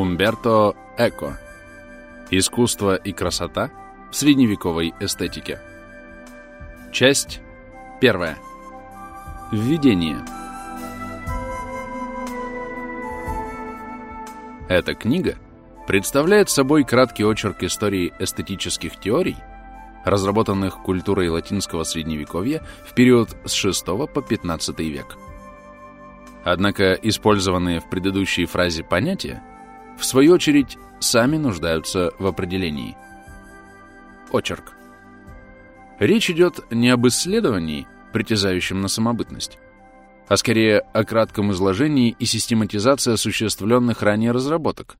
Умберто Эко. Искусство и красота в средневековой эстетике. Часть первая. Введение. Эта книга представляет собой краткий очерк истории эстетических теорий, разработанных культурой латинского средневековья в период с VI по XV век. Однако использованные в предыдущей фразе понятия в свою очередь, сами нуждаются в определении. Очерк. Речь идет не об исследовании, притязающем на самобытность, а скорее о кратком изложении и систематизации осуществленных ранее разработок,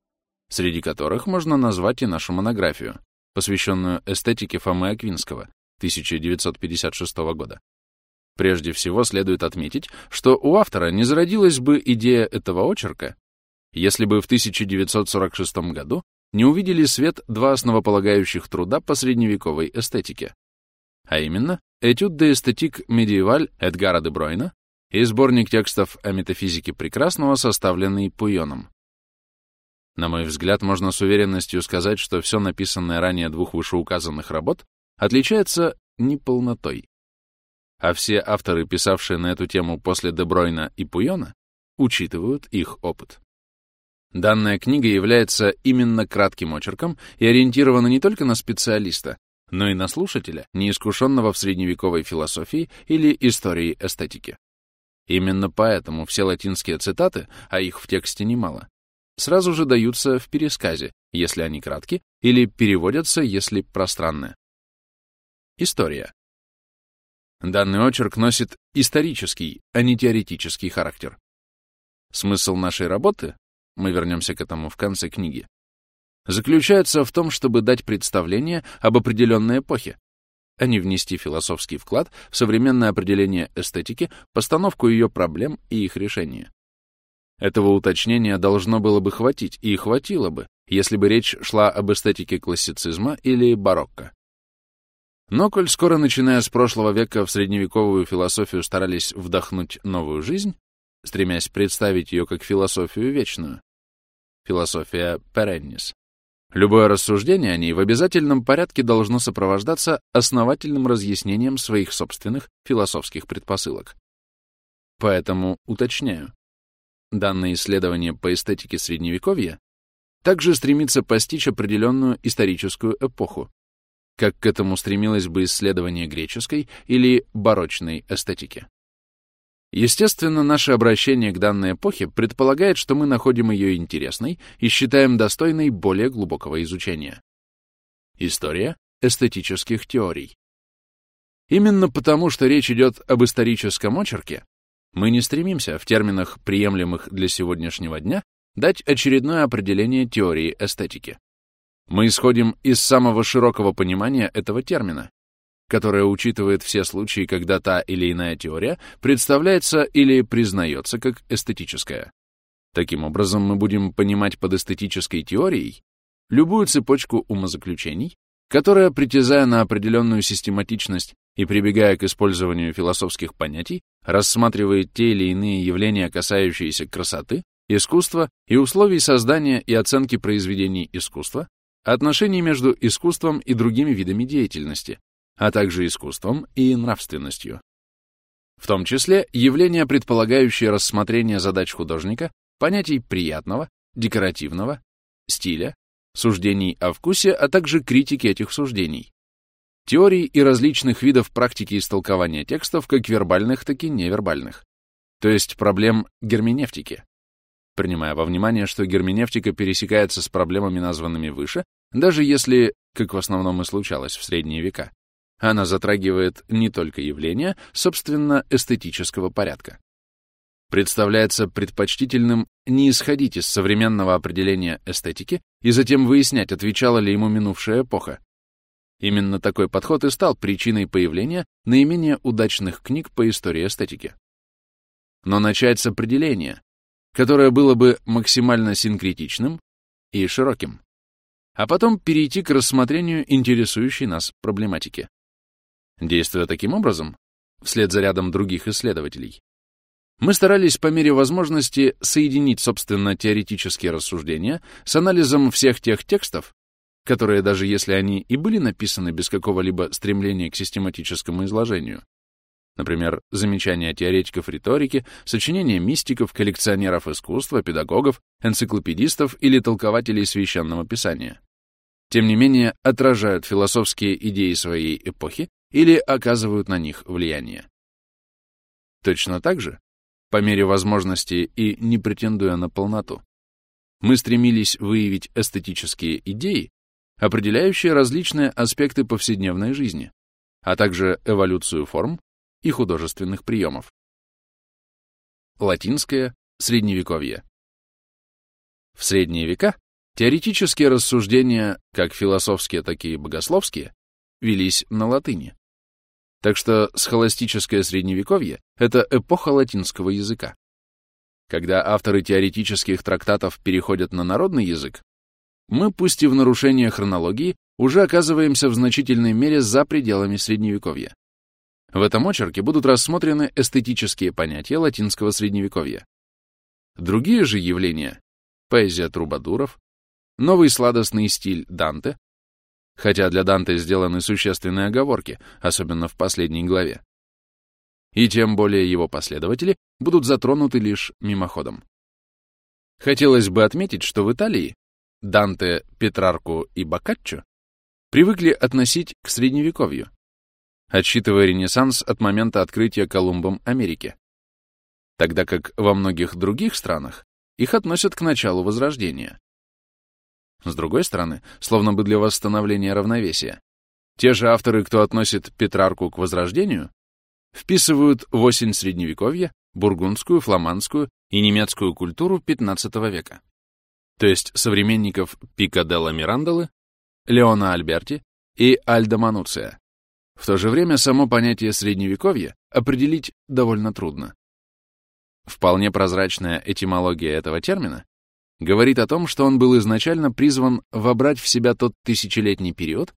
среди которых можно назвать и нашу монографию, посвященную эстетике Фомы Аквинского 1956 года. Прежде всего следует отметить, что у автора не зародилась бы идея этого очерка, если бы в 1946 году не увидели свет два основополагающих труда по средневековой эстетике, а именно «Этюд де эстетик медиеваль» Эдгара де Бройна и сборник текстов о метафизике прекрасного, составленный Пуйоном. На мой взгляд, можно с уверенностью сказать, что все написанное ранее двух вышеуказанных работ отличается неполнотой. А все авторы, писавшие на эту тему после Дебройна и Пуйона, учитывают их опыт. Данная книга является именно кратким очерком и ориентирована не только на специалиста, но и на слушателя, неискушенного в средневековой философии или истории эстетики. Именно поэтому все латинские цитаты, а их в тексте немало, сразу же даются в пересказе, если они кратки, или переводятся, если пространные. История. Данный очерк носит исторический, а не теоретический характер. Смысл нашей работы мы вернемся к этому в конце книги, заключается в том, чтобы дать представление об определенной эпохе, а не внести философский вклад в современное определение эстетики, постановку ее проблем и их решения. Этого уточнения должно было бы хватить, и хватило бы, если бы речь шла об эстетике классицизма или барокко. Но коль скоро, начиная с прошлого века, в средневековую философию старались вдохнуть новую жизнь, стремясь представить ее как философию вечную. Философия Переннис. Любое рассуждение о ней в обязательном порядке должно сопровождаться основательным разъяснением своих собственных философских предпосылок. Поэтому уточняю. Данное исследование по эстетике Средневековья также стремится постичь определенную историческую эпоху, как к этому стремилось бы исследование греческой или барочной эстетики. Естественно, наше обращение к данной эпохе предполагает, что мы находим ее интересной и считаем достойной более глубокого изучения. История эстетических теорий. Именно потому, что речь идет об историческом очерке, мы не стремимся в терминах, приемлемых для сегодняшнего дня, дать очередное определение теории эстетики. Мы исходим из самого широкого понимания этого термина которая учитывает все случаи, когда та или иная теория представляется или признается как эстетическая. Таким образом, мы будем понимать под эстетической теорией любую цепочку умозаключений, которая, притязая на определенную систематичность и прибегая к использованию философских понятий, рассматривает те или иные явления, касающиеся красоты, искусства и условий создания и оценки произведений искусства, отношений между искусством и другими видами деятельности, а также искусством и нравственностью. В том числе явления, предполагающие рассмотрение задач художника, понятий приятного, декоративного, стиля, суждений о вкусе, а также критики этих суждений, теорий и различных видов практики истолкования текстов, как вербальных, так и невербальных, то есть проблем герменевтики, принимая во внимание, что герменевтика пересекается с проблемами, названными выше, даже если, как в основном и случалось в средние века, она затрагивает не только явления, собственно, эстетического порядка. Представляется предпочтительным не исходить из современного определения эстетики и затем выяснять, отвечала ли ему минувшая эпоха. Именно такой подход и стал причиной появления наименее удачных книг по истории эстетики. Но начать с определения, которое было бы максимально синкретичным и широким, а потом перейти к рассмотрению интересующей нас проблематики. Действуя таким образом, вслед за рядом других исследователей, Мы старались по мере возможности соединить, собственно, теоретические рассуждения с анализом всех тех текстов, которые, даже если они и были написаны без какого-либо стремления к систематическому изложению, например, замечания теоретиков риторики, сочинения мистиков, коллекционеров искусства, педагогов, энциклопедистов или толкователей священного писания, тем не менее отражают философские идеи своей эпохи или оказывают на них влияние. Точно так же, по мере возможности и не претендуя на полноту, мы стремились выявить эстетические идеи, определяющие различные аспекты повседневной жизни, а также эволюцию форм и художественных приемов. Латинское Средневековье В средние века теоретические рассуждения, как философские, так и богословские, велись на латыни. Так что схоластическое Средневековье — это эпоха латинского языка. Когда авторы теоретических трактатов переходят на народный язык, мы, пусть и в нарушение хронологии, уже оказываемся в значительной мере за пределами Средневековья. В этом очерке будут рассмотрены эстетические понятия латинского Средневековья. Другие же явления — поэзия трубадуров, новый сладостный стиль Данте, хотя для Данте сделаны существенные оговорки, особенно в последней главе, и тем более его последователи будут затронуты лишь мимоходом. Хотелось бы отметить, что в Италии Данте, Петрарку и Боккаччо привыкли относить к Средневековью, отсчитывая Ренессанс от момента открытия Колумбом Америки, тогда как во многих других странах их относят к началу Возрождения. С другой стороны, словно бы для восстановления равновесия, те же авторы, кто относит Петрарку к Возрождению, вписывают в осень Средневековья бургундскую, фламандскую и немецкую культуру XV века то есть современников Пика Мирандолы, Леона Альберти и Альдо Мануция. В то же время само понятие Средневековья определить довольно трудно. Вполне прозрачная этимология этого термина говорит о том, что он был изначально призван вобрать в себя тот тысячелетний период,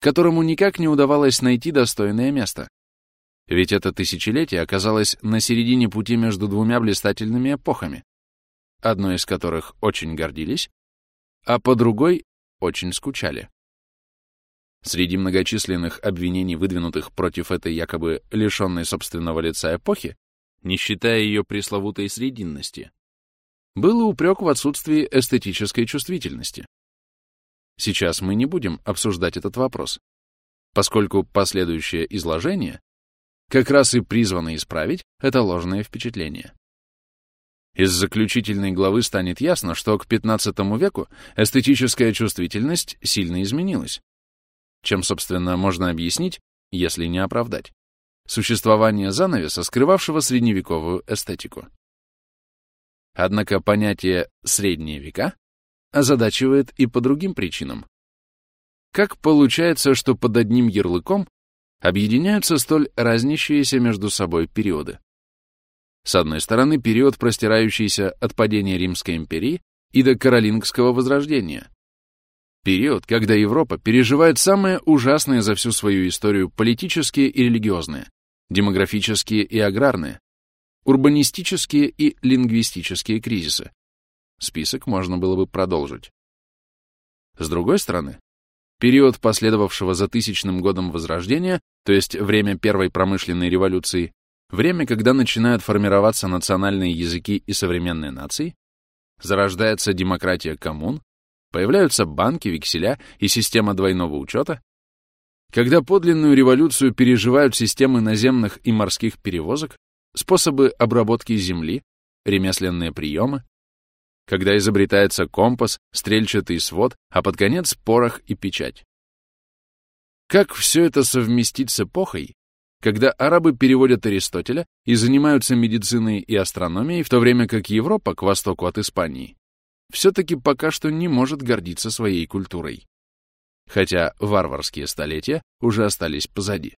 которому никак не удавалось найти достойное место. Ведь это тысячелетие оказалось на середине пути между двумя блистательными эпохами, одной из которых очень гордились, а по другой очень скучали. Среди многочисленных обвинений, выдвинутых против этой якобы лишенной собственного лица эпохи, не считая ее пресловутой срединности, был упрек в отсутствии эстетической чувствительности. Сейчас мы не будем обсуждать этот вопрос, поскольку последующее изложение как раз и призвано исправить это ложное впечатление. Из заключительной главы станет ясно, что к XV веку эстетическая чувствительность сильно изменилась, чем, собственно, можно объяснить, если не оправдать, существование занавеса, скрывавшего средневековую эстетику. Однако понятие «средние века» озадачивает и по другим причинам. Как получается, что под одним ярлыком объединяются столь разнящиеся между собой периоды? С одной стороны, период, простирающийся от падения Римской империи и до Каролингского возрождения. Период, когда Европа переживает самые ужасные за всю свою историю политические и религиозные, демографические и аграрные, урбанистические и лингвистические кризисы. Список можно было бы продолжить. С другой стороны, период последовавшего за тысячным годом Возрождения, то есть время Первой промышленной революции, Время, когда начинают формироваться национальные языки и современные нации, зарождается демократия коммун, появляются банки, векселя и система двойного учета, когда подлинную революцию переживают системы наземных и морских перевозок, способы обработки земли, ремесленные приемы, когда изобретается компас, стрельчатый свод, а под конец порох и печать. Как все это совместить с эпохой, когда арабы переводят Аристотеля и занимаются медициной и астрономией, в то время как Европа, к востоку от Испании, все-таки пока что не может гордиться своей культурой. Хотя варварские столетия уже остались позади.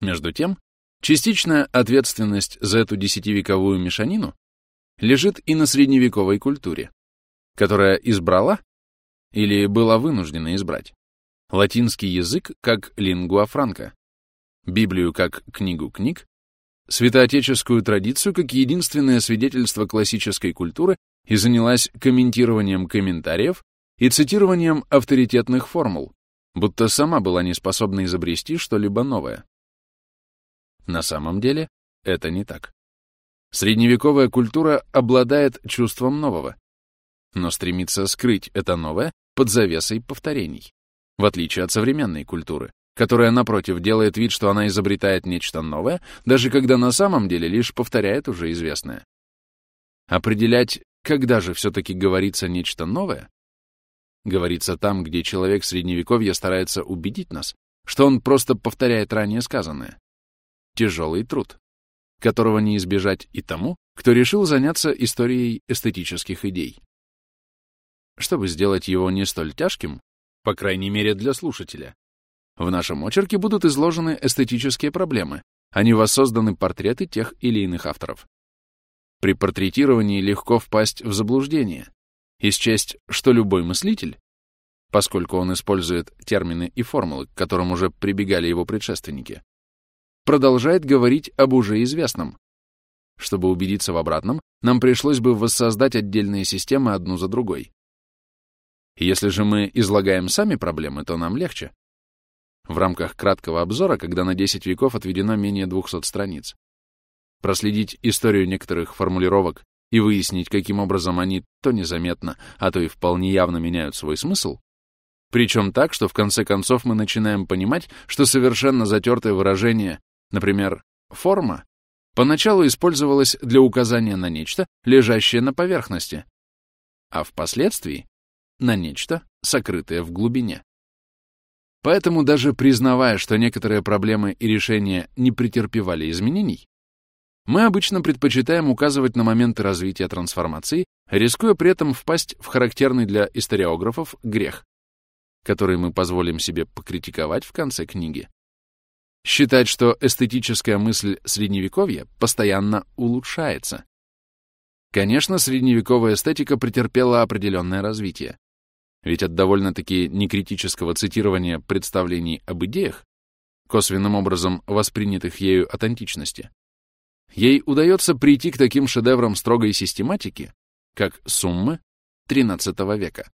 Между тем, частичная ответственность за эту десятивековую мешанину лежит и на средневековой культуре, которая избрала или была вынуждена избрать латинский язык как лингуа франка, Библию как книгу книг святоотеческую традицию как единственное свидетельство классической культуры и занялась комментированием комментариев и цитированием авторитетных формул, будто сама была не способна изобрести что-либо новое. На самом деле это не так. Средневековая культура обладает чувством нового, но стремится скрыть это новое под завесой повторений, в отличие от современной культуры, которая, напротив, делает вид, что она изобретает нечто новое, даже когда на самом деле лишь повторяет уже известное. Определять, когда же все-таки говорится нечто новое, говорится там, где человек Средневековья старается убедить нас, что он просто повторяет ранее сказанное. Тяжелый труд, которого не избежать и тому, кто решил заняться историей эстетических идей. Чтобы сделать его не столь тяжким, по крайней мере для слушателя, в нашем очерке будут изложены эстетические проблемы, а не воссозданы портреты тех или иных авторов. При портретировании легко впасть в заблуждение, и счесть, что любой мыслитель, поскольку он использует термины и формулы, к которым уже прибегали его предшественники, продолжает говорить об уже известном. Чтобы убедиться в обратном, нам пришлось бы воссоздать отдельные системы одну за другой. Если же мы излагаем сами проблемы, то нам легче, в рамках краткого обзора, когда на 10 веков отведено менее 200 страниц. Проследить историю некоторых формулировок и выяснить, каким образом они то незаметно, а то и вполне явно меняют свой смысл, причем так, что в конце концов мы начинаем понимать, что совершенно затертое выражение, например, «форма», поначалу использовалось для указания на нечто, лежащее на поверхности, а впоследствии — на нечто, сокрытое в глубине. Поэтому даже признавая, что некоторые проблемы и решения не претерпевали изменений, мы обычно предпочитаем указывать на моменты развития трансформации, рискуя при этом впасть в характерный для историографов грех, который мы позволим себе покритиковать в конце книги. Считать, что эстетическая мысль Средневековья постоянно улучшается. Конечно, средневековая эстетика претерпела определенное развитие. Ведь от довольно-таки некритического цитирования представлений об идеях, косвенным образом воспринятых ею от античности, ей удается прийти к таким шедеврам строгой систематики, как суммы XIII века.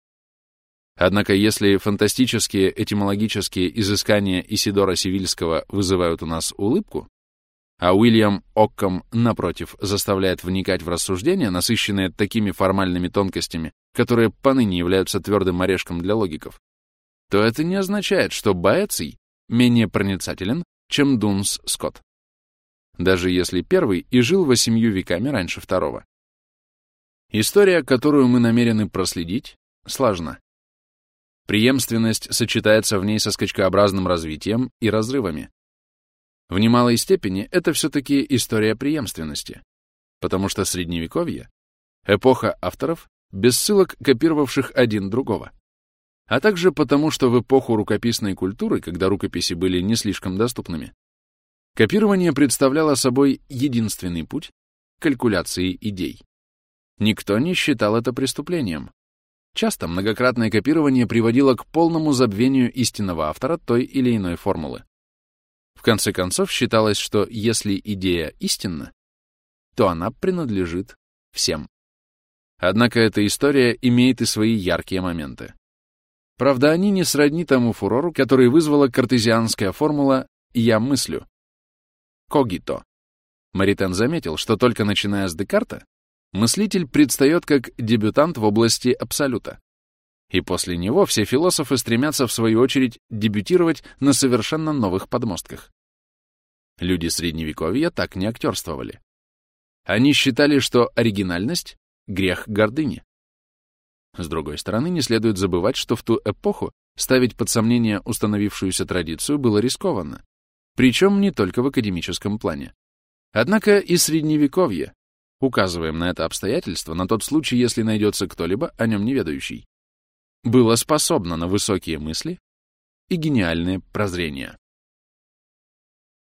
Однако если фантастические этимологические изыскания Исидора Сивильского вызывают у нас улыбку, а Уильям Окком, напротив, заставляет вникать в рассуждения, насыщенные такими формальными тонкостями, которые поныне являются твердым орешком для логиков, то это не означает, что Баэций менее проницателен, чем Дунс Скотт. Даже если первый и жил восемью веками раньше второго. История, которую мы намерены проследить, сложна. Преемственность сочетается в ней со скачкообразным развитием и разрывами. В немалой степени это все-таки история преемственности, потому что Средневековье — эпоха авторов, без ссылок копировавших один другого. А также потому, что в эпоху рукописной культуры, когда рукописи были не слишком доступными, копирование представляло собой единственный путь калькуляции идей. Никто не считал это преступлением. Часто многократное копирование приводило к полному забвению истинного автора той или иной формулы. В конце концов, считалось, что если идея истинна, то она принадлежит всем. Однако эта история имеет и свои яркие моменты. Правда, они не сродни тому фурору, который вызвала картезианская формула «я мыслю». Когито. Маритен заметил, что только начиная с Декарта, мыслитель предстает как дебютант в области абсолюта. И после него все философы стремятся, в свою очередь, дебютировать на совершенно новых подмостках. Люди Средневековья так не актерствовали. Они считали, что оригинальность грех гордыни. С другой стороны, не следует забывать, что в ту эпоху ставить под сомнение установившуюся традицию было рискованно, причем не только в академическом плане. Однако и средневековье, указываем на это обстоятельство на тот случай, если найдется кто-либо о нем неведающий, было способно на высокие мысли и гениальные прозрения.